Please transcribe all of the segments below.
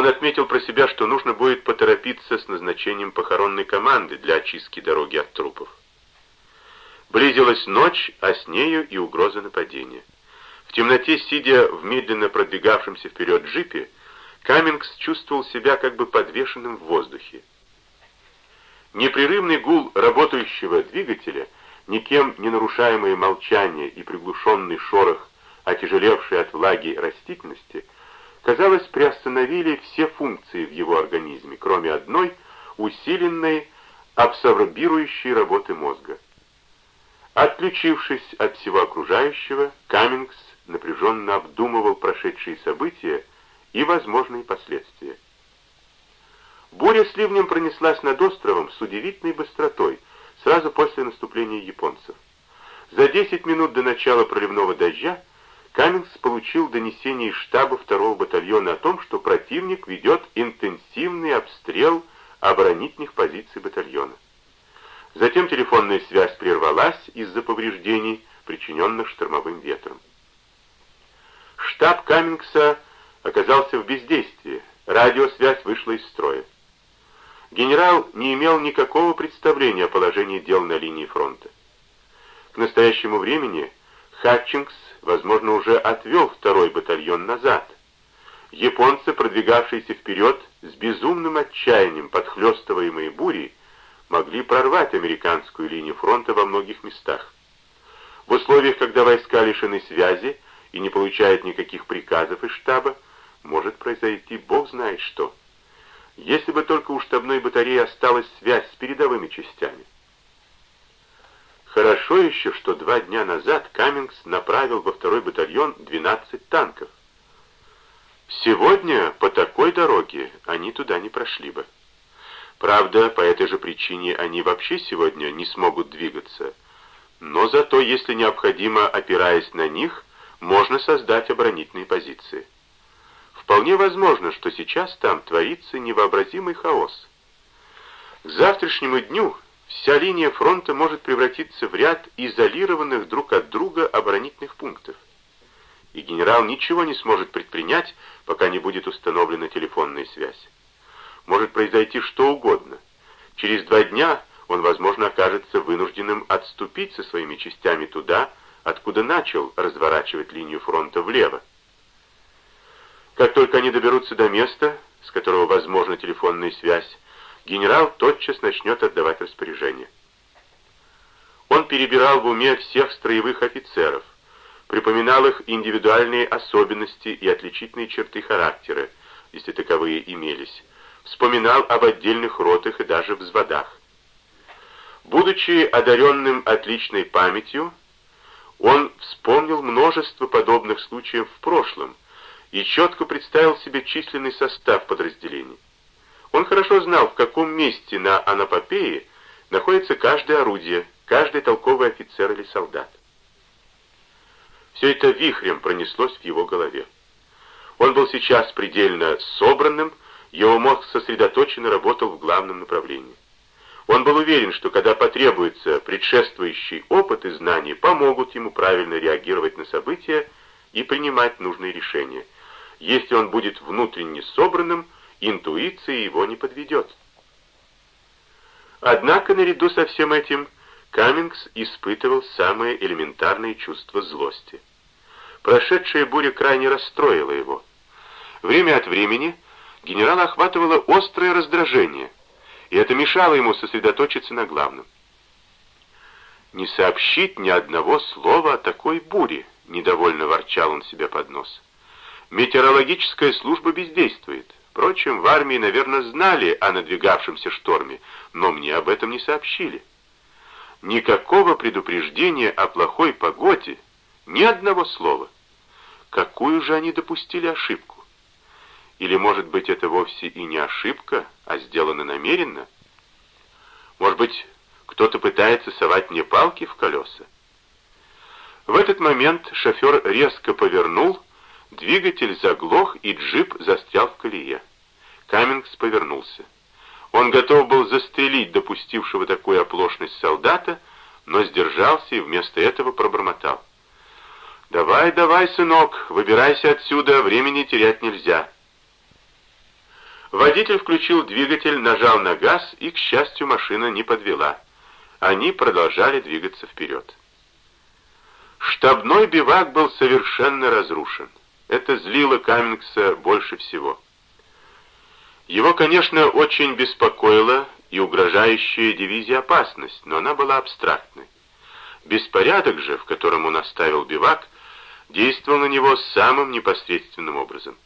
Он отметил про себя, что нужно будет поторопиться с назначением похоронной команды для очистки дороги от трупов. Близилась ночь, а с нею и угроза нападения. В темноте, сидя в медленно продвигавшемся вперед джипе, Каммингс чувствовал себя как бы подвешенным в воздухе. Непрерывный гул работающего двигателя, никем не нарушаемое молчание и приглушенный шорох, отяжелевший от влаги растительности, казалось, приостановили все функции в его организме, кроме одной, усиленной, абсорбирующей работы мозга. Отключившись от всего окружающего, Каммингс напряженно обдумывал прошедшие события и возможные последствия. Буря с ливнем пронеслась над островом с удивительной быстротой, сразу после наступления японцев. За 10 минут до начала проливного дождя Каммингс получил донесение из штаба 2-го батальона о том, что противник ведет интенсивный обстрел оборонительных позиций батальона. Затем телефонная связь прервалась из-за повреждений, причиненных штормовым ветром. Штаб Каммингса оказался в бездействии, радиосвязь вышла из строя. Генерал не имел никакого представления о положении дел на линии фронта. К настоящему времени Хатчингс, возможно, уже отвел второй батальон назад. Японцы, продвигавшиеся вперед с безумным отчаянием, подхлестываемые бурей, могли прорвать американскую линию фронта во многих местах. В условиях, когда войска лишены связи и не получают никаких приказов из штаба, может произойти бог знает что. Если бы только у штабной батареи осталась связь с передовыми частями. Хорошо еще, что два дня назад Каммингс направил во второй батальон 12 танков. Сегодня по такой дороге они туда не прошли бы. Правда, по этой же причине они вообще сегодня не смогут двигаться. Но зато, если необходимо, опираясь на них, можно создать оборонительные позиции. Вполне возможно, что сейчас там творится невообразимый хаос. К завтрашнему дню вся линия фронта может превратиться в ряд изолированных друг от друга оборонительных пунктов. И генерал ничего не сможет предпринять, пока не будет установлена телефонная связь может произойти что угодно. Через два дня он, возможно, окажется вынужденным отступить со своими частями туда, откуда начал разворачивать линию фронта влево. Как только они доберутся до места, с которого возможна телефонная связь, генерал тотчас начнет отдавать распоряжения. Он перебирал в уме всех строевых офицеров, припоминал их индивидуальные особенности и отличительные черты характера, если таковые имелись, вспоминал об отдельных ротах и даже взводах. Будучи одаренным отличной памятью, он вспомнил множество подобных случаев в прошлом и четко представил себе численный состав подразделений. Он хорошо знал, в каком месте на Анапопее находится каждое орудие, каждый толковый офицер или солдат. Все это вихрем пронеслось в его голове. Он был сейчас предельно собранным, его мозг сосредоточенно работал в главном направлении. Он был уверен, что когда потребуется предшествующий опыт и знания, помогут ему правильно реагировать на события и принимать нужные решения. Если он будет внутренне собранным, интуиция его не подведет. Однако наряду со всем этим Каммингс испытывал самое элементарное чувство злости. Прошедшая буря крайне расстроила его. Время от времени генерала охватывало острое раздражение, и это мешало ему сосредоточиться на главном. «Не сообщить ни одного слова о такой буре», — недовольно ворчал он себе под нос. «Метеорологическая служба бездействует. Впрочем, в армии, наверное, знали о надвигавшемся шторме, но мне об этом не сообщили. Никакого предупреждения о плохой погоде, ни одного слова. Какую же они допустили ошибку? Или, может быть, это вовсе и не ошибка, а сделано намеренно? Может быть, кто-то пытается совать мне палки в колеса? В этот момент шофер резко повернул, двигатель заглох, и джип застрял в колее. Каммингс повернулся. Он готов был застрелить допустившего такую оплошность солдата, но сдержался и вместо этого пробормотал. «Давай, давай, сынок, выбирайся отсюда, времени терять нельзя». Водитель включил двигатель, нажал на газ, и, к счастью, машина не подвела. Они продолжали двигаться вперед. Штабной бивак был совершенно разрушен. Это злило Каммингса больше всего. Его, конечно, очень беспокоила и угрожающая дивизия опасность, но она была абстрактной. Беспорядок же, в котором он оставил бивак, действовал на него самым непосредственным образом.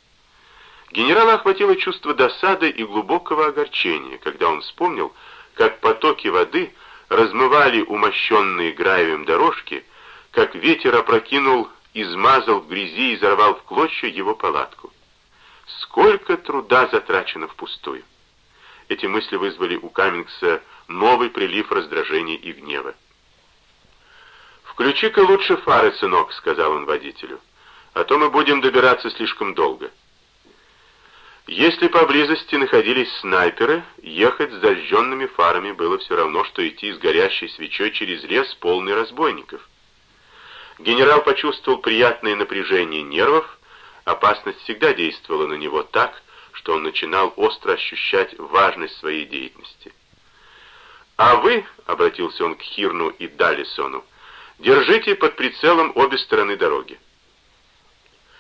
Генерала охватило чувство досады и глубокого огорчения, когда он вспомнил, как потоки воды размывали умощенные гравием дорожки, как ветер опрокинул, измазал в грязи и взорвал в клочья его палатку. Сколько труда затрачено впустую. Эти мысли вызвали у Каммингса новый прилив раздражения и гнева. «Включи-ка лучше фары, сынок», — сказал он водителю, — «а то мы будем добираться слишком долго». Если поблизости находились снайперы, ехать с зажженными фарами было все равно, что идти с горящей свечой через лес, полный разбойников. Генерал почувствовал приятное напряжение нервов, опасность всегда действовала на него так, что он начинал остро ощущать важность своей деятельности. «А вы», — обратился он к Хирну и Далисону, — Держите под прицелом обе стороны дороги.